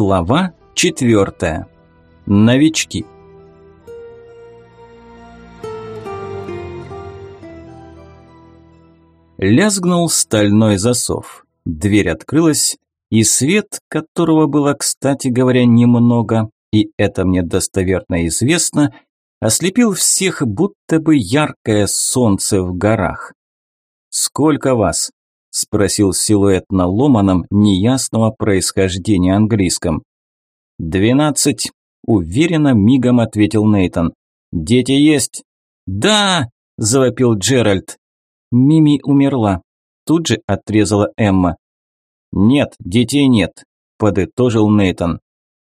Глава четвертая. Новички. Лязгнул стальной засов. Дверь открылась, и свет, которого было, кстати говоря, немного, и это мне достоверно известно, ослепил всех, будто бы яркое солнце в горах. «Сколько вас?» – спросил силуэт на ломаном, неясного происхождения английском. «Двенадцать», – уверенно мигом ответил Нейтон. «Дети есть?» «Да!» – завопил Джеральд. Мими умерла. Тут же отрезала Эмма. «Нет, детей нет», – подытожил Нейтон.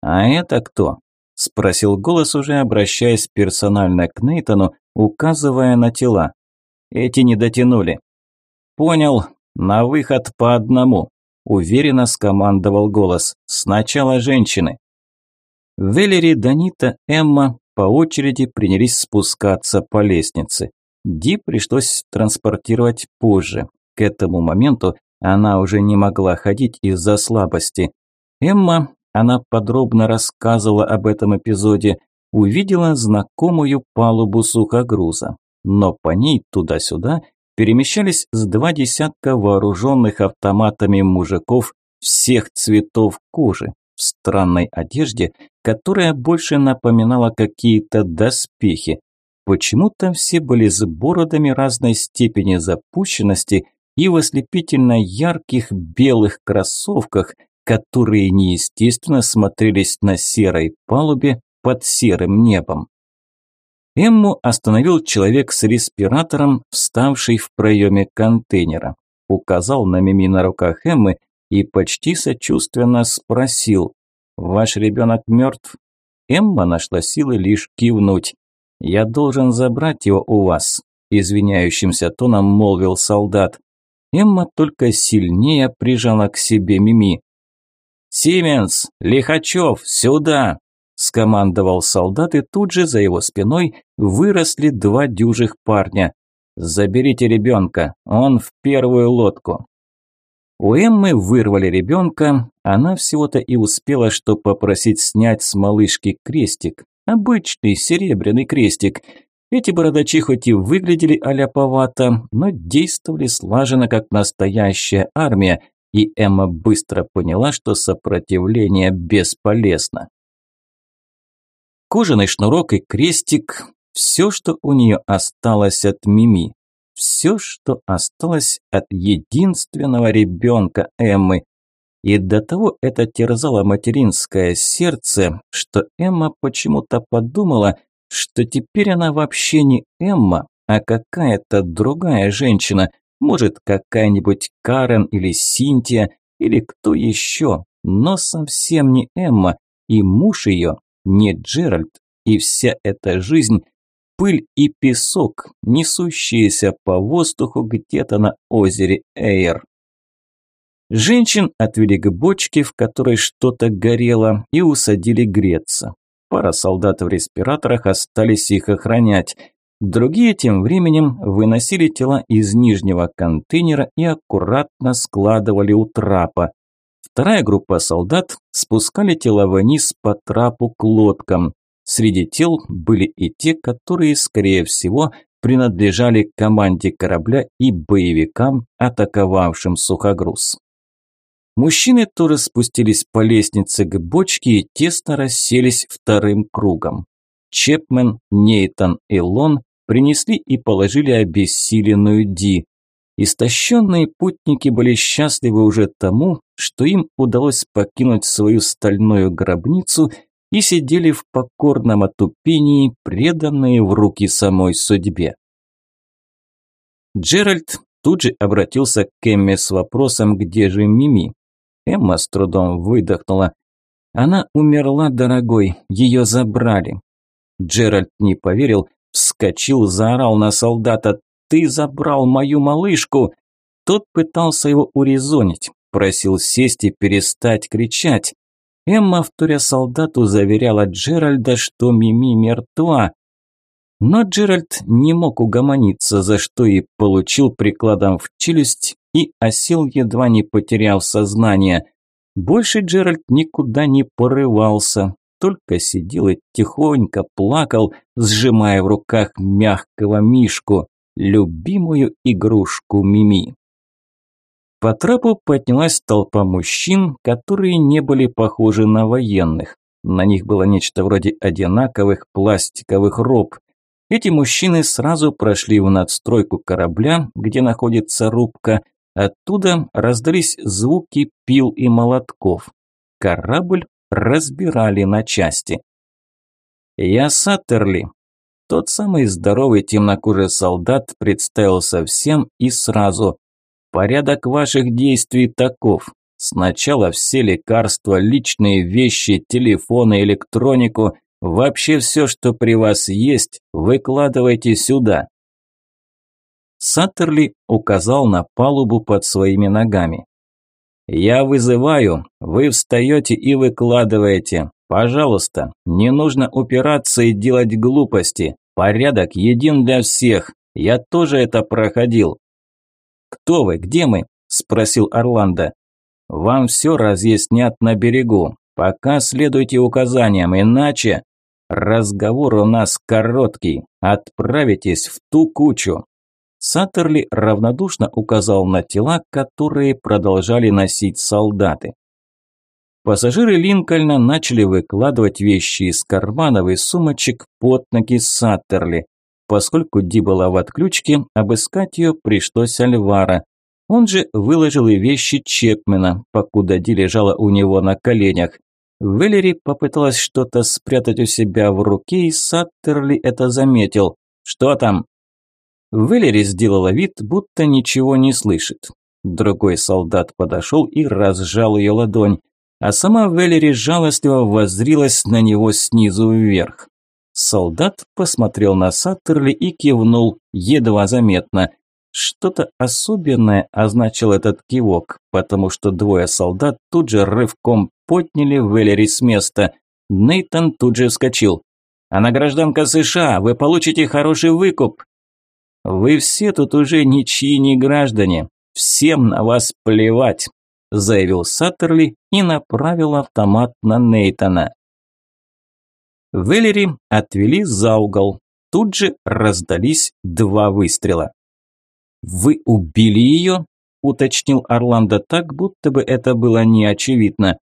«А это кто?» – спросил голос, уже обращаясь персонально к Нейтону, указывая на тела. «Эти не дотянули». «Понял, на выход по одному», – уверенно скомандовал голос. «Сначала женщины». Веллери, Данита, Эмма по очереди принялись спускаться по лестнице. Ди пришлось транспортировать позже. К этому моменту она уже не могла ходить из-за слабости. Эмма, она подробно рассказывала об этом эпизоде, увидела знакомую палубу сухогруза. Но по ней туда-сюда перемещались с два десятка вооруженных автоматами мужиков всех цветов кожи, в странной одежде, которая больше напоминала какие-то доспехи. Почему-то все были с бородами разной степени запущенности и в ослепительно ярких белых кроссовках, которые неестественно смотрелись на серой палубе под серым небом. Эмму остановил человек с респиратором, вставший в проеме контейнера. Указал на мими на руках Эммы и почти сочувственно спросил «Ваш ребенок мертв?» Эмма нашла силы лишь кивнуть. «Я должен забрать его у вас», – извиняющимся тоном молвил солдат. Эмма только сильнее прижала к себе Мими. «Сименс! Лихачев! Сюда!» – скомандовал солдат, и тут же за его спиной выросли два дюжих парня. «Заберите ребенка, он в первую лодку». У Эммы вырвали ребенка, она всего-то и успела, что попросить снять с малышки крестик. Обычный серебряный крестик. Эти бородачи хоть и выглядели аляповато, но действовали слаженно, как настоящая армия, и Эмма быстро поняла, что сопротивление бесполезно. Кожаный шнурок и крестик – все, что у нее осталось от Мими. Все, что осталось от единственного ребенка Эммы. И до того это терзало материнское сердце, что Эмма почему-то подумала, что теперь она вообще не Эмма, а какая-то другая женщина, может, какая-нибудь Карен или Синтия, или кто еще, но совсем не Эмма, и муж ее не Джеральд, и вся эта жизнь – пыль и песок, несущиеся по воздуху где-то на озере Эйр. Женщин отвели к бочке, в которой что-то горело, и усадили греться. Пара солдат в респираторах остались их охранять. Другие тем временем выносили тела из нижнего контейнера и аккуратно складывали у трапа. Вторая группа солдат спускали тела вниз по трапу к лодкам. Среди тел были и те, которые, скорее всего, принадлежали команде корабля и боевикам, атаковавшим сухогруз. Мужчины тоже спустились по лестнице к бочке и тесно расселись вторым кругом. Чепмен, Нейтан и Лон принесли и положили обессиленную Ди. Истощенные путники были счастливы уже тому, что им удалось покинуть свою стальную гробницу и сидели в покорном отупении, преданные в руки самой судьбе. Джеральд тут же обратился к Эмме с вопросом, где же Мими. Эмма с трудом выдохнула. Она умерла, дорогой, ее забрали. Джеральд не поверил, вскочил, заорал на солдата. «Ты забрал мою малышку!» Тот пытался его урезонить, просил сесть и перестать кричать. Эмма, вторя солдату, заверяла Джеральда, что Мими мертва. Но Джеральд не мог угомониться, за что и получил прикладом в челюсть и осел, едва не потеряв сознание. Больше Джеральд никуда не порывался, только сидел и тихонько плакал, сжимая в руках мягкого мишку, любимую игрушку Мими. По трапу поднялась толпа мужчин, которые не были похожи на военных. На них было нечто вроде одинаковых пластиковых роб. Эти мужчины сразу прошли в надстройку корабля, где находится рубка. Оттуда раздались звуки пил и молотков. Корабль разбирали на части. «Я Саттерли». Тот самый здоровый темнокожий солдат представился всем и сразу. «Порядок ваших действий таков. Сначала все лекарства, личные вещи, телефоны, электронику, вообще все, что при вас есть, выкладывайте сюда». Саттерли указал на палубу под своими ногами. «Я вызываю, вы встаете и выкладываете. Пожалуйста, не нужно упираться и делать глупости. Порядок един для всех. Я тоже это проходил». «Кто вы? Где мы?» – спросил Орландо. «Вам все разъяснят на берегу. Пока следуйте указаниям, иначе...» «Разговор у нас короткий. Отправитесь в ту кучу. Саттерли равнодушно указал на тела, которые продолжали носить солдаты. Пассажиры Линкольна начали выкладывать вещи из карманов и сумочек под ноги Саттерли. Поскольку Ди была в отключке, обыскать ее пришлось Альвара. Он же выложил и вещи Чепмена, покуда Ди лежала у него на коленях. Веллери попыталась что-то спрятать у себя в руке, и Саттерли это заметил. «Что там?» Веллери сделала вид, будто ничего не слышит. Другой солдат подошел и разжал ее ладонь, а сама Веллери жалостливо воззрилась на него снизу вверх. Солдат посмотрел на Саттерли и кивнул, едва заметно. Что-то особенное означал этот кивок, потому что двое солдат тут же рывком подняли Веллери с места. Нейтан тут же вскочил. «Она гражданка США, вы получите хороший выкуп!» Вы все тут уже ничьи не граждане. Всем на вас плевать, заявил Саттерли и направил автомат на Нейтона. Веллери отвели за угол. Тут же раздались два выстрела. «Вы убили ее?» – уточнил Орландо так, будто бы это было неочевидно.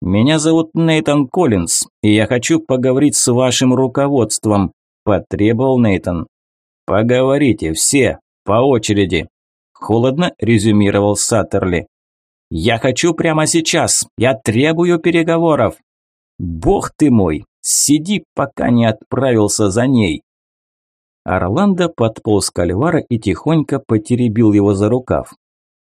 «Меня зовут Нейтан Коллинз, и я хочу поговорить с вашим руководством», – потребовал Нейтан. «Поговорите все, по очереди», – холодно резюмировал Саттерли. «Я хочу прямо сейчас, я требую переговоров». «Бог ты мой, сиди, пока не отправился за ней». Орландо подполз к Альвара и тихонько потеребил его за рукав.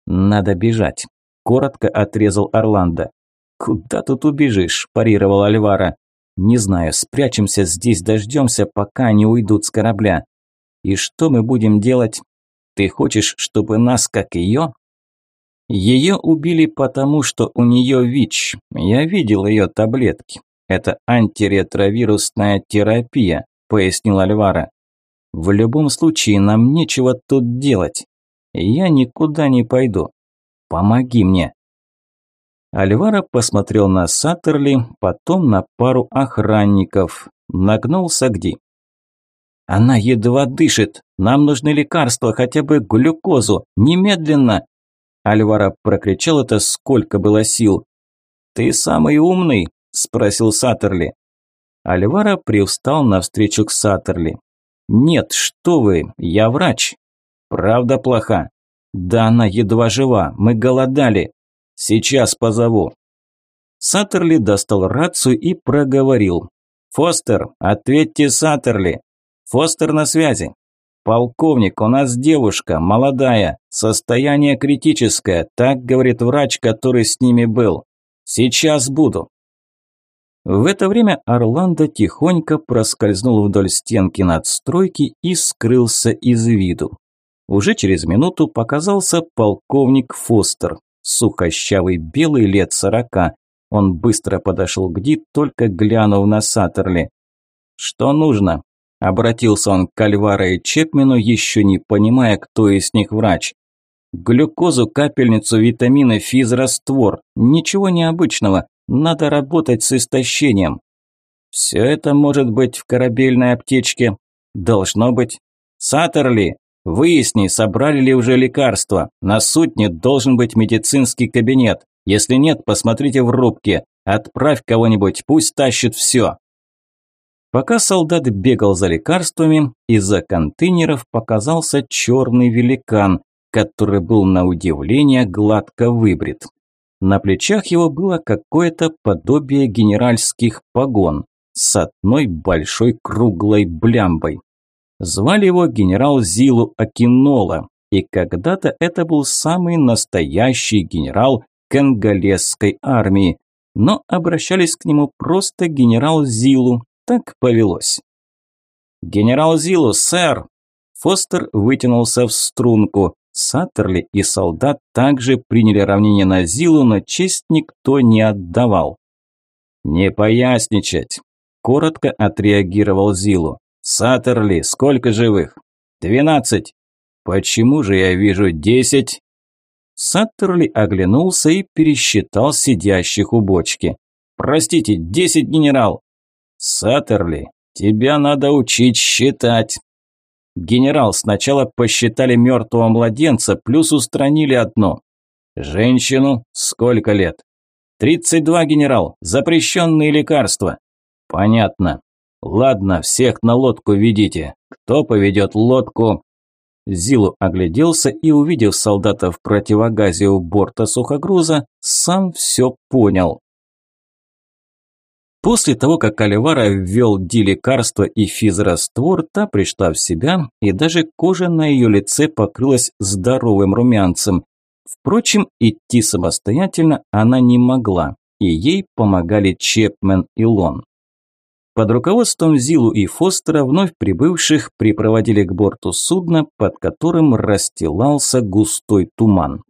«Надо бежать», – коротко отрезал Орландо. «Куда тут убежишь?» – парировал Альвара. «Не знаю, спрячемся здесь, дождемся, пока они уйдут с корабля. И что мы будем делать? Ты хочешь, чтобы нас, как ее? Ее убили потому, что у нее ВИЧ. Я видел ее таблетки. Это антиретровирусная терапия, пояснил Альвара. В любом случае нам нечего тут делать. Я никуда не пойду. Помоги мне. Альвара посмотрел на Саттерли, потом на пару охранников. Нагнулся к Ди. Она едва дышит. Нам нужны лекарства, хотя бы глюкозу. Немедленно!» Альвара прокричал это, сколько было сил. «Ты самый умный?» – спросил Саттерли. Альвара привстал навстречу к Саттерли. «Нет, что вы, я врач». «Правда плоха?» «Да она едва жива, мы голодали. Сейчас позову». Саттерли достал рацию и проговорил. «Фостер, ответьте Саттерли». Фостер на связи. Полковник, у нас девушка, молодая, состояние критическое, так говорит врач, который с ними был. Сейчас буду. В это время Орландо тихонько проскользнул вдоль стенки надстройки и скрылся из виду. Уже через минуту показался полковник Фостер, сухощавый белый лет сорока. Он быстро подошел к Ди, только глянув на Саттерли. «Что нужно?» Обратился он к Альваро и Чепмену, еще не понимая, кто из них врач. Глюкозу, капельницу, витамины, физраствор. Ничего необычного. Надо работать с истощением. Все это может быть в корабельной аптечке. Должно быть. Саттерли, выясни, собрали ли уже лекарства. На судне должен быть медицинский кабинет. Если нет, посмотрите в рубке. Отправь кого-нибудь, пусть тащит все. Пока солдат бегал за лекарствами, из-за контейнеров показался черный великан, который был на удивление гладко выбрит. На плечах его было какое-то подобие генеральских погон с одной большой круглой блямбой. Звали его генерал Зилу Акинола, и когда-то это был самый настоящий генерал конголезской армии, но обращались к нему просто генерал Зилу, так повелось. «Генерал Зилу, сэр!» Фостер вытянулся в струнку. Саттерли и солдат также приняли равнение на Зилу, но честь никто не отдавал. «Не поясничать!» – коротко отреагировал Зилу. «Саттерли, сколько живых?» «Двенадцать». «Почему же я вижу десять?» Саттерли оглянулся и пересчитал сидящих у бочки. «Простите, десять, генерал!» «Саттерли, тебя надо учить считать!» «Генерал, сначала посчитали мертвого младенца, плюс устранили одну. Женщину сколько лет?» «Тридцать два, генерал, запрещенные лекарства». «Понятно. Ладно, всех на лодку ведите. Кто поведет лодку?» Зилу огляделся и, увидев солдата в противогазе у борта сухогруза, сам все понял. После того, как Альвара ввел Ди лекарство и физраствор, та пришла в себя, и даже кожа на ее лице покрылась здоровым румянцем. Впрочем, идти самостоятельно она не могла, и ей помогали Чепмен и Лон. Под руководством Зилу и Фостера вновь прибывших припроводили к борту судна, под которым расстилался густой туман.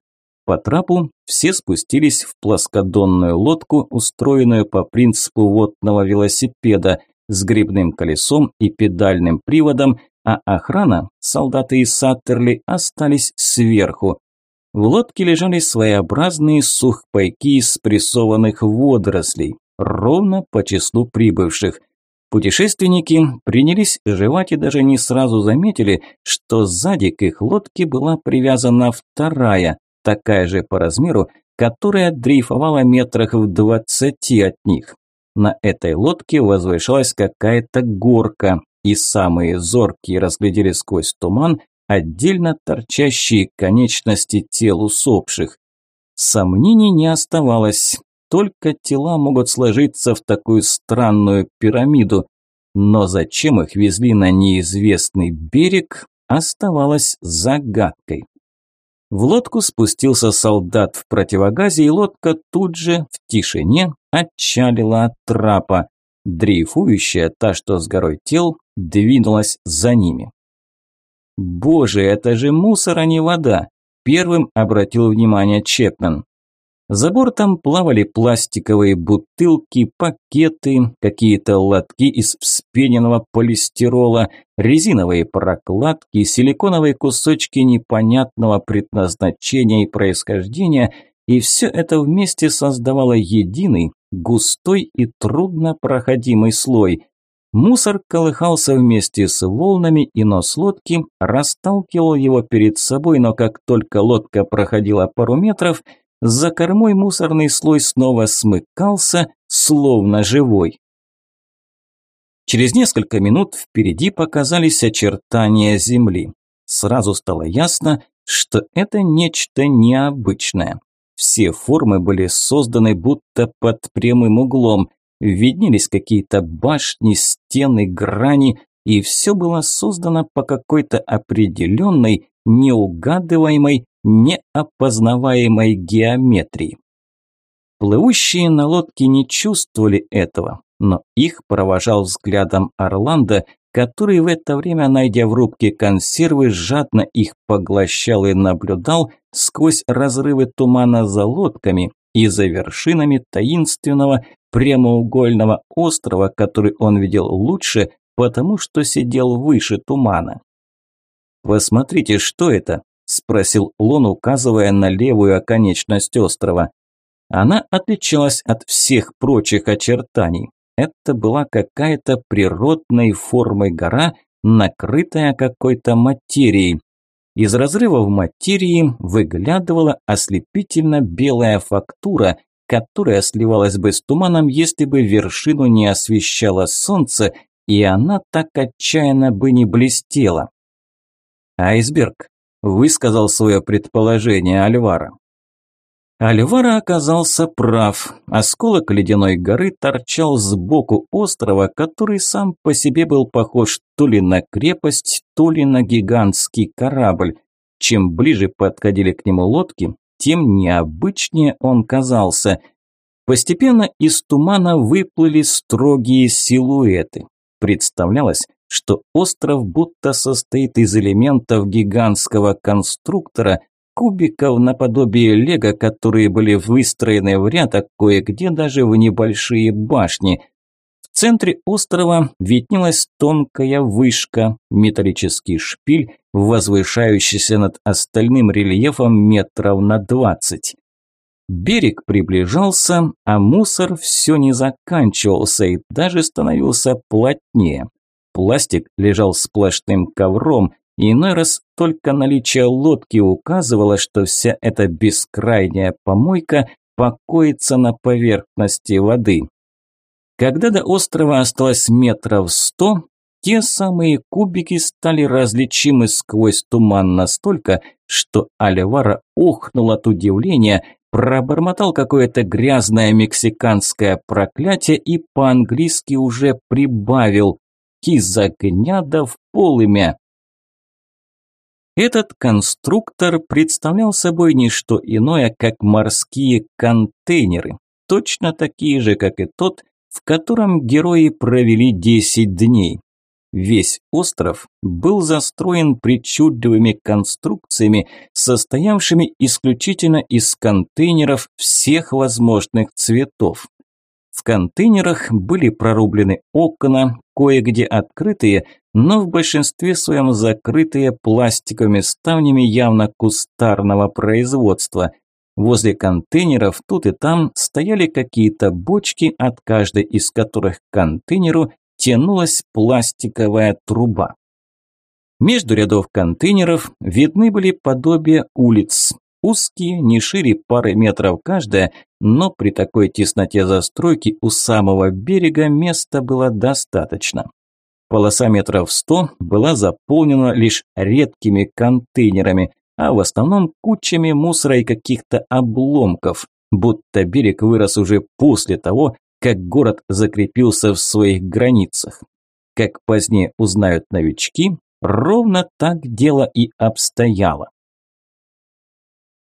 По трапу все спустились в плоскодонную лодку, устроенную по принципу водного велосипеда с грибным колесом и педальным приводом, а охрана, солдаты и саттерли, остались сверху. В лодке лежали своеобразные сухпайки из спрессованных водорослей, ровно по числу прибывших. Путешественники принялись жевать и даже не сразу заметили, что сзади к их лодке была привязана вторая, такая же по размеру, которая дрейфовала метрах в двадцати от них. На этой лодке возвышалась какая-то горка, и самые зоркие разглядели сквозь туман отдельно торчащие конечности тел усопших. Сомнений не оставалось, только тела могут сложиться в такую странную пирамиду, но зачем их везли на неизвестный берег, оставалось загадкой. В лодку спустился солдат в противогазе, и лодка тут же в тишине отчалила от трапа. Дрейфующая, та, что с горой тел, двинулась за ними. «Боже, это же мусор, а не вода!» Первым обратил внимание Чепмен. За бортом плавали пластиковые бутылки, пакеты, какие-то лотки из вспененного полистирола, резиновые прокладки, силиконовые кусочки непонятного предназначения и происхождения, и все это вместе создавало единый, густой и труднопроходимый слой. Мусор колыхался вместе с волнами, и нос лодки расталкивал его перед собой, но как только лодка проходила пару метров – за кормой мусорный слой снова смыкался, словно живой. Через несколько минут впереди показались очертания земли. Сразу стало ясно, что это нечто необычное. Все формы были созданы будто под прямым углом, виднелись какие-то башни, стены, грани, и все было создано по какой-то определенной, неугадываемой неопознаваемой геометрии. Плывущие на лодке не чувствовали этого, но их провожал взглядом Орландо, который в это время, найдя в рубке консервы, жадно их поглощал и наблюдал сквозь разрывы тумана за лодками и за вершинами таинственного прямоугольного острова, который он видел лучше, потому что сидел выше тумана. «Посмотрите, что это?» Спросил Лон, указывая на левую оконечность острова. Она отличалась от всех прочих очертаний. Это была какая-то природной формой гора, накрытая какой-то материей. Из разрывов материи выглядывала ослепительно белая фактура, которая сливалась бы с туманом, если бы вершину не освещало солнце, и она так отчаянно бы не блестела. «Айсберг», – высказал свое предположение Альвара. Альвара оказался прав. Осколок ледяной горы торчал сбоку острова, который сам по себе был похож то ли на крепость, то ли на гигантский корабль. Чем ближе подходили к нему лодки, тем необычнее он казался. Постепенно из тумана выплыли строгие силуэты. Представлялось, что остров будто состоит из элементов гигантского конструктора, кубиков наподобие лего, которые были выстроены в ряд, а кое-где даже в небольшие башни. В центре острова виднелась тонкая вышка, металлический шпиль, возвышающийся над остальным рельефом метров на двадцать. Берег приближался, а мусор все не заканчивался и даже становился плотнее. Пластик лежал сплошным ковром, Иной раз только наличие лодки указывало, что вся эта бескрайняя помойка покоится на поверхности воды. Когда до острова осталось метров сто, те самые кубики стали различимы сквозь туман настолько, что Альвара охнул от удивления, пробормотал какое-то грязное мексиканское проклятие и по-английски уже прибавил «Из огня да в полымя». Этот конструктор представлял собой не что иное, как морские контейнеры, точно такие же, как и тот, в котором герои провели 10 дней. Весь остров был застроен причудливыми конструкциями, состоявшими исключительно из контейнеров всех возможных цветов. В контейнерах были прорублены окна, кое-где открытые, но в большинстве своем закрытые пластиковыми ставнями явно кустарного производства. Возле контейнеров тут и там стояли какие-то бочки, от каждой из которых к контейнеру тянулась пластиковая труба. Между рядов контейнеров видны были подобия улиц, узкие, не шире пары метров каждая, но при такой тесноте застройки у самого берега места было достаточно. Полоса метров сто была заполнена лишь редкими контейнерами, а в основном кучами мусора и каких-то обломков, будто берег вырос уже после того, как город закрепился в своих границах. Как позднее узнают новички, ровно так дело и обстояло.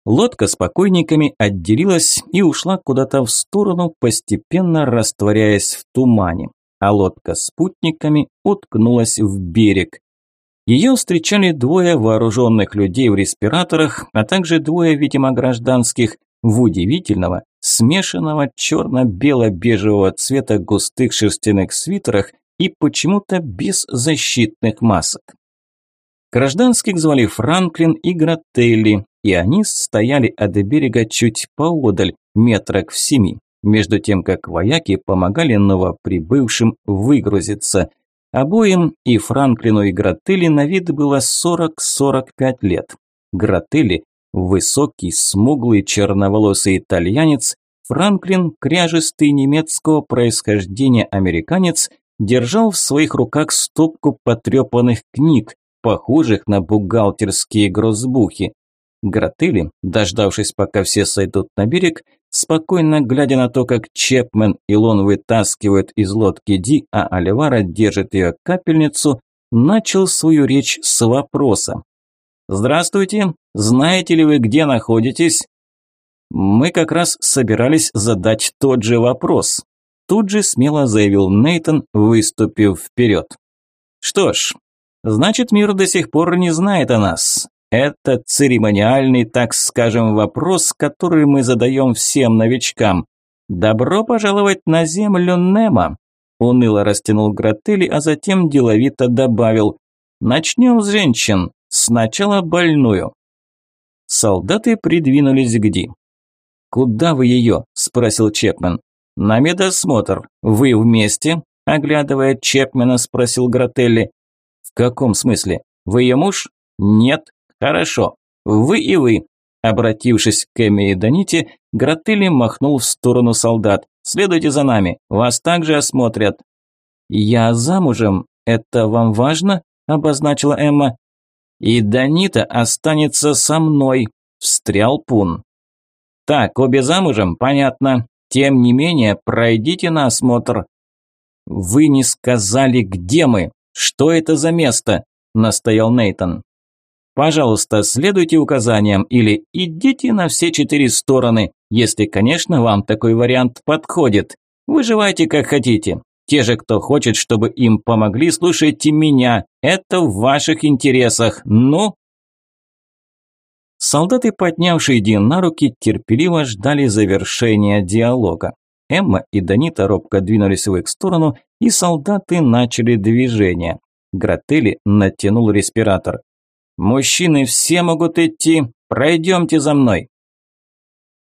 Лодка с покойниками отделилась и ушла куда-то в сторону, постепенно растворяясь в тумане, а лодка с путниками уткнулась в берег. Ее встречали двое вооруженных людей в респираторах, а также двое, видимо, гражданских, в удивительного, смешанного черно-бело-бежевого цвета густых шерстяных свитерах и почему-то без защитных масок. Гражданских звали Франклин и Грателли, и они стояли от берега чуть поодаль, метрах в семи, между тем как вояки помогали новоприбывшим выгрузиться. Обоим, и Франклину, и Грателли на вид было 40-45 лет. Грателли – высокий, смуглый, черноволосый итальянец, Франклин – кряжистый немецкого происхождения американец – держал в своих руках стопку потрепанных книг, похожих на бухгалтерские грозбухи. Гротыли, дождавшись, пока все сойдут на берег, спокойно глядя на то, как Чепмен и Лон вытаскивают из лодки Ди, а Оливара держит ее капельницу, начал свою речь с вопроса. «Здравствуйте, знаете ли вы, где находитесь?» «Мы как раз собирались задать тот же вопрос», тут же смело заявил Нейтон, выступив вперед. «Что ж, значит мир до сих пор не знает о нас. Это церемониальный, так скажем, вопрос, который мы задаем всем новичкам. «Добро пожаловать на землю Немо!» Уныло растянул Гротели, а затем деловито добавил. «Начнем с женщин. Сначала больную». Солдаты придвинулись к Ди. «Куда вы ее?» – спросил Чепмен. «На медосмотр. Вы вместе?» – оглядывая Чепмена, спросил Грателли. «В каком смысле? Вы ее муж?» «Нет». «Хорошо. Вы и вы». Обратившись к Эми и Даните, Грателли махнул в сторону солдат. «Следуйте за нами. Вас также осмотрят». «Я замужем. Это вам важно?» – обозначила Эмма. «И Данита останется со мной», – встрял Пун. «Так, обе замужем, понятно. Тем не менее, пройдите на осмотр». «Вы не сказали, где мы? Что это за место?» – настоял Нейтон. «Пожалуйста, следуйте указаниям или идите на все четыре стороны, если, конечно, вам такой вариант подходит. Выживайте как хотите. Те же, кто хочет, чтобы им помогли, слушайте меня. Это в ваших интересах. Ну, Солдаты, поднявшие Дин на руки, терпеливо ждали завершения диалога. Эмма и Данита робко двинулись в их сторону, и солдаты начали движение. Гротели натянул респиратор. «Мужчины все могут идти, пройдемте за мной».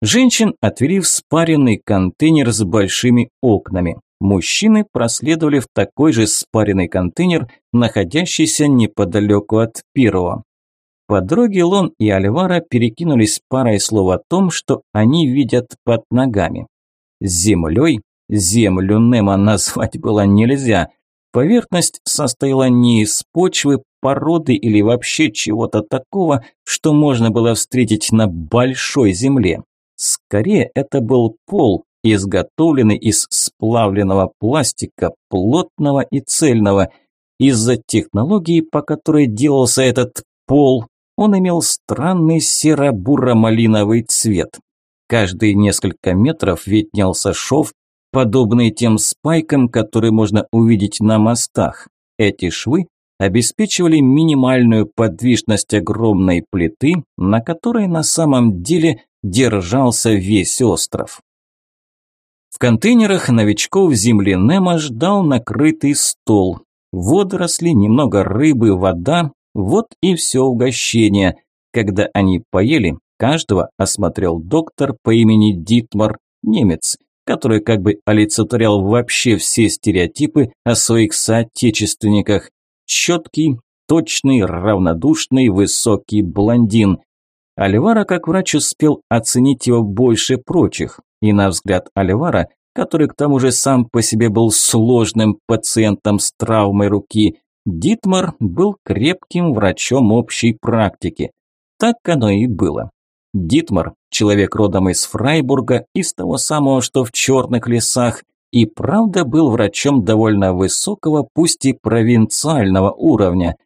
Женщин отвели в спаренный контейнер с большими окнами. Мужчины проследовали в такой же спаренный контейнер, находящийся неподалеку от первого. По дороге Лон и Альвара перекинулись парой слов о том, что они видят под ногами. Землей землю Немо назвать было нельзя. Поверхность состояла не из почвы, породы или вообще чего-то такого, что можно было встретить на большой земле. Скорее, это был пол, изготовленный из сплавленного пластика, плотного и цельного. Из-за технологии, по которой делался этот пол, он имел странный серо-буро-малиновый цвет. Каждые несколько метров виднелся шов, подобный тем спайкам, которые можно увидеть на мостах. Эти швы обеспечивали минимальную подвижность огромной плиты, на которой на самом деле держался весь остров. В контейнерах новичков земли Немо ждал накрытый стол. Водоросли, немного рыбы, вода вот и все угощение. Когда они поели, каждого осмотрел доктор по имени Дитмар, немец, который как бы олицетворял вообще все стереотипы о своих соотечественниках. Четкий, точный, равнодушный, высокий блондин. Альвара как врач успел оценить его больше прочих, и на взгляд Альвара, который к тому же сам по себе был сложным пациентом с травмой руки, Дитмар был крепким врачом общей практики. Так оно и было. Дитмар, человек родом из Фрайбурга, из того самого, что в черных лесах, и правда был врачом довольно высокого, пусть и провинциального уровня.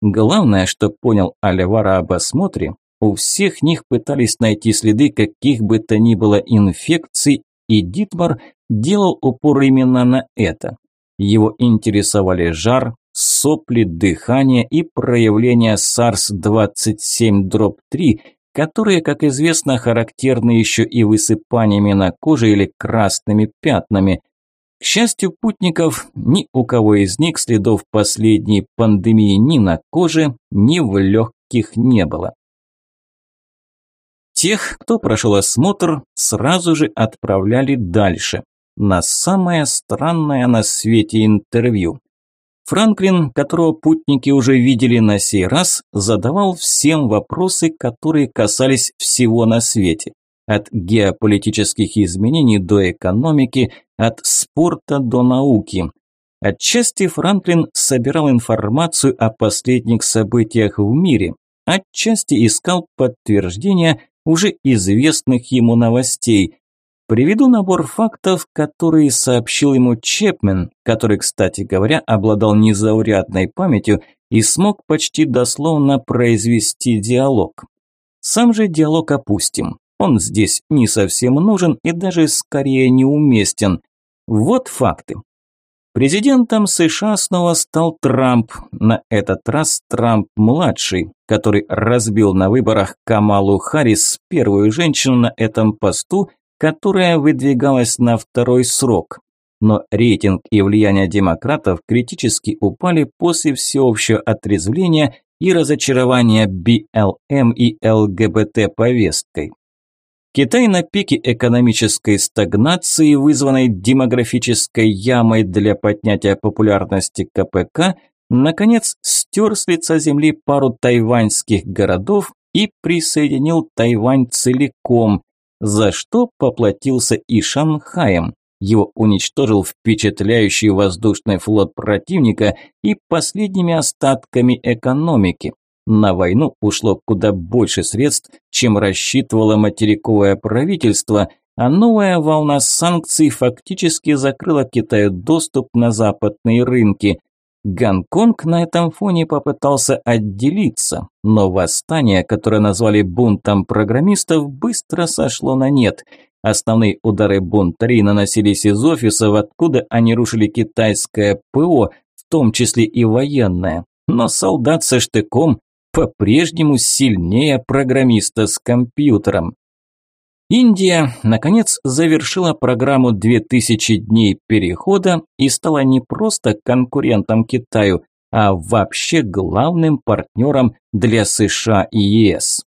Главное, что понял Алевара об осмотре, у всех них пытались найти следы каких бы то ни было инфекций, и Дитмар делал упор именно на это. Его интересовали жар, сопли, дыхание и проявления SARS-27-3, которые, как известно, характерны еще и высыпаниями на коже или красными пятнами. К счастью путников, ни у кого из них следов последней пандемии ни на коже, ни в легких не было. Тех, кто прошел осмотр, сразу же отправляли дальше, на самое странное на свете интервью – Франклин, которого путники уже видели на сей раз, задавал всем вопросы, которые касались всего на свете. От геополитических изменений до экономики, от спорта до науки. Отчасти Франклин собирал информацию о последних событиях в мире, отчасти искал подтверждения уже известных ему новостей, Приведу набор фактов, которые сообщил ему Чепмен, который, кстати говоря, обладал незаурядной памятью и смог почти дословно произвести диалог. Сам же диалог опустим. Он здесь не совсем нужен и даже скорее неуместен. Вот факты. Президентом США снова стал Трамп, на этот раз Трамп-младший, который разбил на выборах Камалу Харрис, первую женщину на этом посту – которая выдвигалась на второй срок. Но рейтинг и влияние демократов критически упали после всеобщего отрезвления и разочарование BLM и ЛГБТ повесткой. Китай на пике экономической стагнации, вызванной демографической ямой для поднятия популярности КПК, наконец стер с лица земли пару тайваньских городов и присоединил Тайвань целиком, за что поплатился и Шанхаем. Его уничтожил впечатляющий воздушный флот противника и последними остатками экономики. На войну ушло куда больше средств, чем рассчитывало материковое правительство, а новая волна санкций фактически закрыла Китаю доступ на западные рынки. Гонконг на этом фоне попытался отделиться, но восстание, которое назвали бунтом программистов, быстро сошло на нет. Основные удары бунтарей наносились из офисов, откуда они рушили китайское ПО, в том числе и военное. Но солдат со штыком по-прежнему сильнее программиста с компьютером. Индия, наконец, завершила программу 2000 дней перехода и стала не просто конкурентом Китаю, а вообще главным партнером для США и ЕС.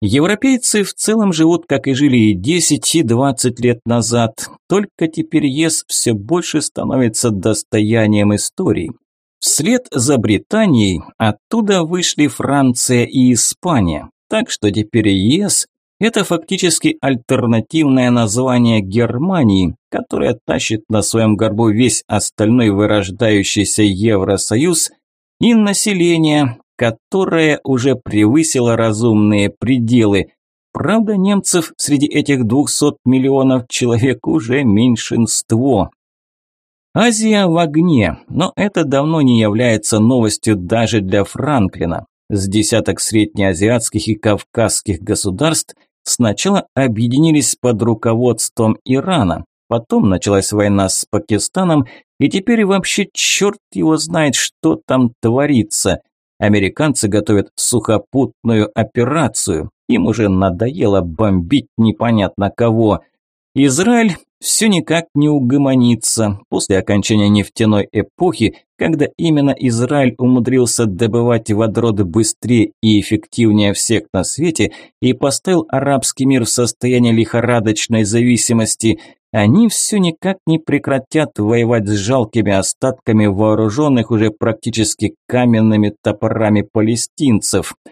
Европейцы в целом живут, как и жили и 10, и 20 лет назад, только теперь ЕС все больше становится достоянием истории. Вслед за Британией оттуда вышли Франция и Испания, так что теперь ЕС – это фактически альтернативное название Германии, которая тащит на своем горбу весь остальной вырождающийся Евросоюз и население, которое уже превысило разумные пределы. Правда, немцев среди этих 200 миллионов человек уже меньшинство. Азия в огне, но это давно не является новостью даже для Франклина. С десяток среднеазиатских и кавказских государств сначала объединились под руководством Ирана, потом началась война с Пакистаном, и теперь вообще черт его знает, что там творится. Американцы готовят сухопутную операцию, им уже надоело бомбить непонятно кого. Израиль все никак не угомонится. После окончания нефтяной эпохи, когда именно Израиль умудрился добывать водороды быстрее и эффективнее всех на свете и поставил арабский мир в состояние лихорадочной зависимости, они все никак не прекратят воевать с жалкими остатками вооруженных уже практически каменными топорами палестинцев –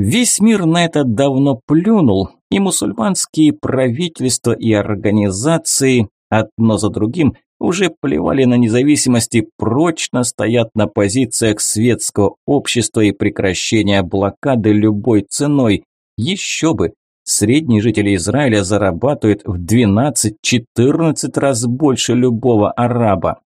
Весь мир на это давно плюнул, и мусульманские правительства и организации одно за другим уже плевали на независимость и прочно стоят на позициях светского общества и прекращения блокады любой ценой. Еще бы, средний житель Израиля зарабатывает в 12-14 раз больше любого араба.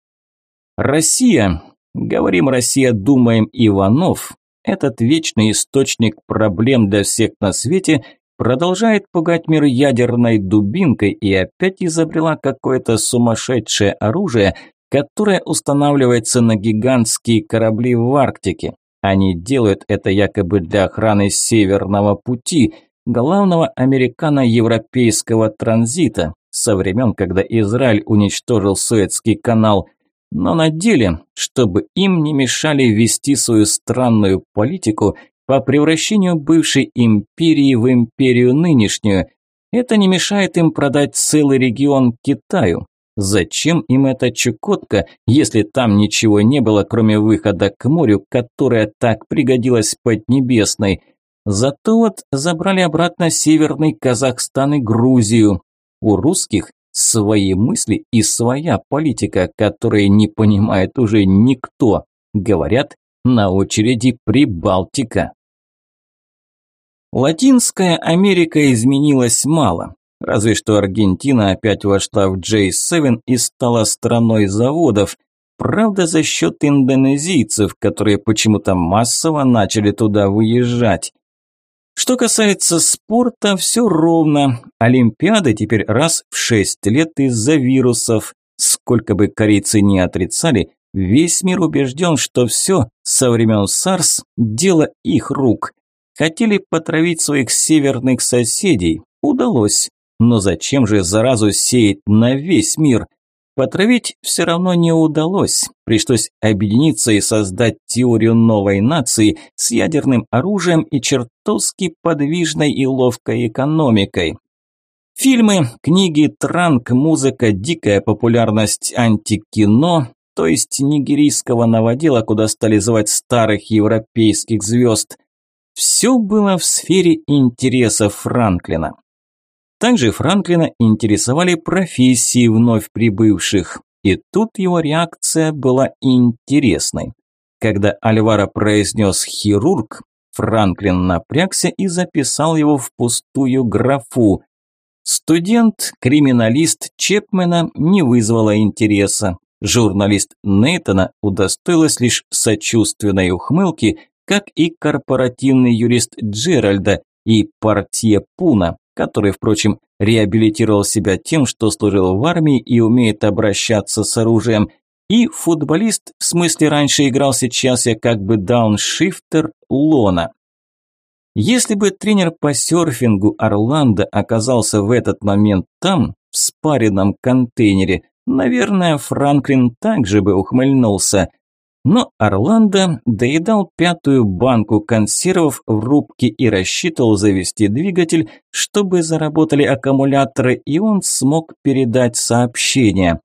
Россия, говорим Россия, думаем Иванов, этот вечный источник проблем для всех на свете продолжает пугать мир ядерной дубинкой и опять изобрела какое-то сумасшедшее оружие, которое устанавливается на гигантские корабли в Арктике. Они делают это якобы для охраны Северного пути, главного американо-европейского транзита, со времен, когда Израиль уничтожил Суэцкий канал – но на деле, чтобы им не мешали вести свою странную политику по превращению бывшей империи в империю нынешнюю. Это не мешает им продать целый регион Китаю. Зачем им эта Чукотка, если там ничего не было, кроме выхода к морю, которая так пригодилась Поднебесной? Зато вот забрали обратно Северный Казахстан и Грузию. У русских свои мысли и своя политика, которой не понимает уже никто. Говорят, на очереди Прибалтика. Латинская Америка изменилась мало. Разве что Аргентина опять вошла в J7 и стала страной заводов. Правда, за счет индонезийцев, которые почему-то массово начали туда выезжать. Что касается спорта, все ровно. Олимпиады теперь раз в шесть лет из-за вирусов. Сколько бы корейцы ни отрицали, весь мир убежден, что все со времен САРС – дело их рук. Хотели потравить своих северных соседей. Удалось. Но зачем же заразу сеять на весь мир? Потравить все равно не удалось. Пришлось объединиться и создать теорию новой нации с ядерным оружием и чертовски подвижной и ловкой экономикой. Фильмы, книги, транк, музыка, дикая популярность антикино, то есть нигерийского новодела, куда стали звать старых европейских звезд. Все было в сфере интересов Франклина. Также Франклина интересовали профессии вновь прибывших, и тут его реакция была интересной. Когда Альвара произнес «хирург», Франклин напрягся и записал его в пустую графу. Студент, криминалист Чепмена не вызвало интереса. Журналист Нейтона удостоилась лишь сочувственной ухмылки, как и корпоративный юрист Джеральда и партия Пуна, который, впрочем, реабилитировал себя тем, что служил в армии и умеет обращаться с оружием, и футболист, в смысле раньше играл, сейчас я как бы дауншифтер Лона. Если бы тренер по серфингу Орландо оказался в этот момент там, в спаренном контейнере, наверное, Франклин также бы ухмыльнулся – но Орландо доедал пятую банку консервов в рубке и рассчитывал завести двигатель, чтобы заработали аккумуляторы, и он смог передать сообщение.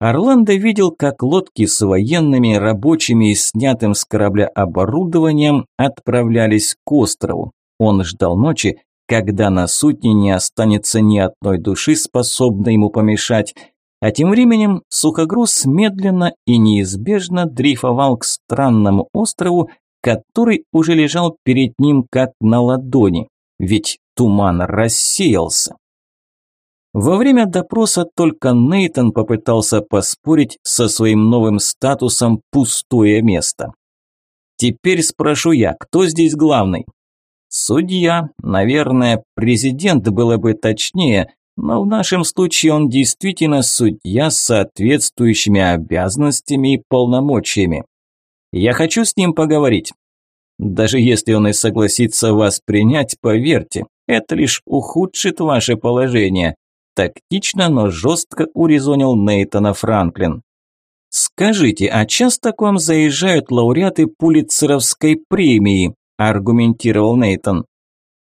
Орландо видел, как лодки с военными, рабочими и снятым с корабля оборудованием отправлялись к острову. Он ждал ночи, когда на судне не останется ни одной души, способной ему помешать – а тем временем сухогруз медленно и неизбежно дрейфовал к странному острову, который уже лежал перед ним как на ладони, ведь туман рассеялся. Во время допроса только Нейтон попытался поспорить со своим новым статусом «пустое место». Теперь спрошу я, кто здесь главный? Судья, наверное, президент было бы точнее, но в нашем случае он действительно судья с соответствующими обязанностями и полномочиями. Я хочу с ним поговорить. Даже если он и согласится вас принять, поверьте, это лишь ухудшит ваше положение. Тактично, но жестко урезонил Нейтана Франклин. Скажите, а часто к вам заезжают лауреаты Пулитцеровской премии? аргументировал Нейтан.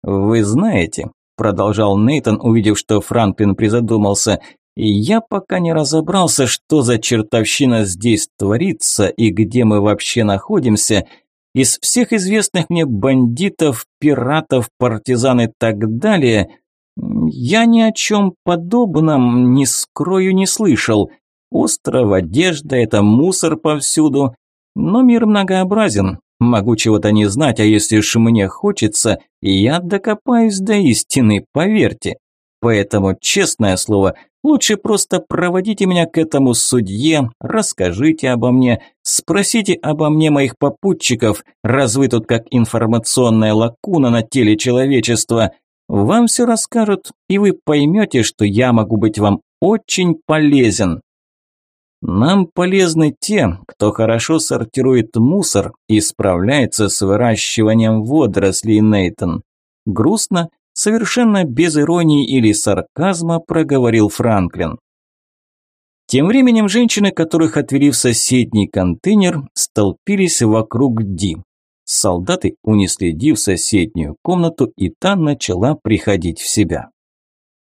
Вы знаете, продолжал Нейтон, увидев, что Франклин призадумался. И я пока не разобрался, что за чертовщина здесь творится и где мы вообще находимся. Из всех известных мне бандитов, пиратов, партизан и так далее, я ни о чем подобном, не скрою, не слышал. Остров, одежда – это мусор повсюду. Но мир многообразен, Могу чего-то не знать, а если уж мне хочется, я докопаюсь до истины, поверьте. Поэтому, честное слово, лучше просто проводите меня к этому судье, расскажите обо мне, спросите обо мне моих попутчиков, раз вы тут как информационная лакуна на теле человечества. Вам все расскажут, и вы поймете, что я могу быть вам очень полезен. Нам полезны те, кто хорошо сортирует мусор и справляется с выращиванием водорослей, Нейтон. Грустно, совершенно без иронии или сарказма проговорил Франклин. Тем временем женщины, которых отвели в соседний контейнер, столпились вокруг Ди. Солдаты унесли Ди в соседнюю комнату, и та начала приходить в себя.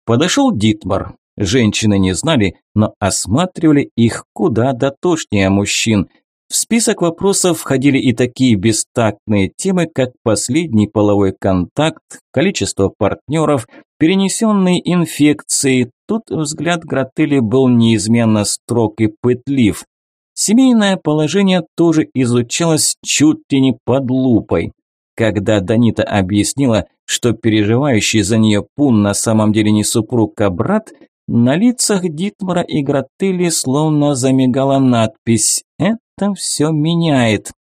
Подошел Дитмар, Женщины не знали, но осматривали их куда дотошнее мужчин. В список вопросов входили и такие бестактные темы, как последний половой контакт, количество партнеров, перенесенные инфекции. Тут взгляд Гротели был неизменно строг и пытлив. Семейное положение тоже изучалось чуть ли не под лупой. Когда Данита объяснила, что переживающий за нее Пун на самом деле не супруг, а брат, на лицах Дитмара и Гротели словно замигала надпись «Это все меняет».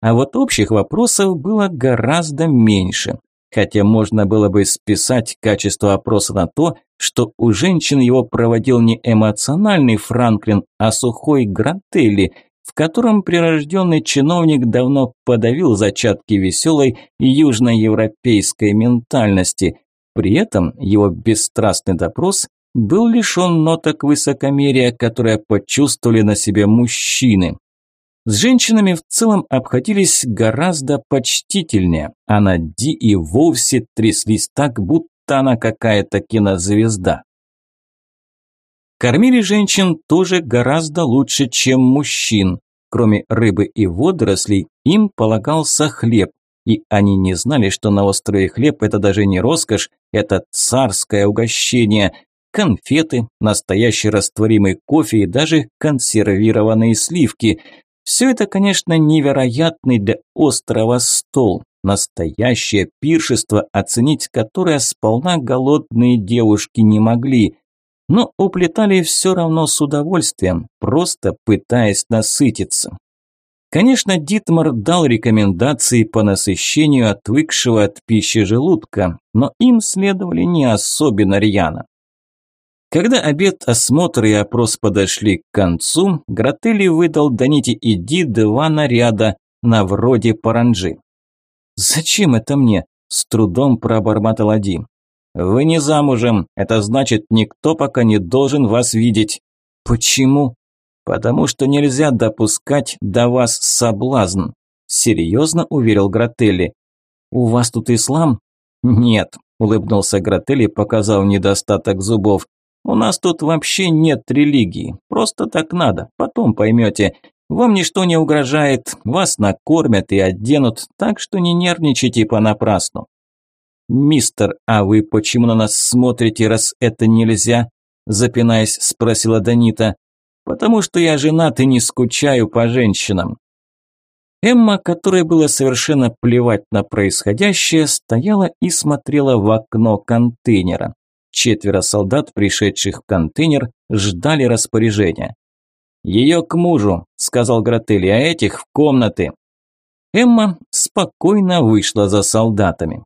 А вот общих вопросов было гораздо меньше. Хотя можно было бы списать качество опроса на то, что у женщин его проводил не эмоциональный Франклин, а сухой Гротели, в котором прирожденный чиновник давно подавил зачатки веселой южноевропейской ментальности. При этом его бесстрастный допрос был лишен ноток высокомерия, которые почувствовали на себе мужчины. С женщинами в целом обходились гораздо почтительнее, а на Ди и вовсе тряслись так, будто она какая-то кинозвезда. Кормили женщин тоже гораздо лучше, чем мужчин. Кроме рыбы и водорослей, им полагался хлеб, и они не знали, что на острове хлеб – это даже не роскошь, это царское угощение. Конфеты, настоящий растворимый кофе и даже консервированные сливки. Все это, конечно, невероятный для острова стол. Настоящее пиршество, оценить которое сполна голодные девушки не могли. Но уплетали все равно с удовольствием, просто пытаясь насытиться. Конечно, Дитмар дал рекомендации по насыщению отвыкшего от пищи желудка, но им следовали не особенно рьяно. Когда обед, осмотр и опрос подошли к концу, Гротели выдал Даните и Ди два наряда на вроде паранджи. «Зачем это мне?» – с трудом пробормотал Ди. «Вы не замужем, это значит, никто пока не должен вас видеть». «Почему?» «Потому что нельзя допускать до вас соблазн», – серьезно уверил Гротелли. «У вас тут ислам?» «Нет», – улыбнулся Гротелли, показав недостаток зубов. «У нас тут вообще нет религии, просто так надо, потом поймете. Вам ничто не угрожает, вас накормят и оденут, так что не нервничайте понапрасну». «Мистер, а вы почему на нас смотрите, раз это нельзя?» Запинаясь, спросила Данита. «Потому что я женат и не скучаю по женщинам». Эмма, которой было совершенно плевать на происходящее, стояла и смотрела в окно контейнера. Четверо солдат, пришедших в контейнер, ждали распоряжения. «Ее к мужу», – сказал Гротелли, – «а этих в комнаты». Эмма спокойно вышла за солдатами.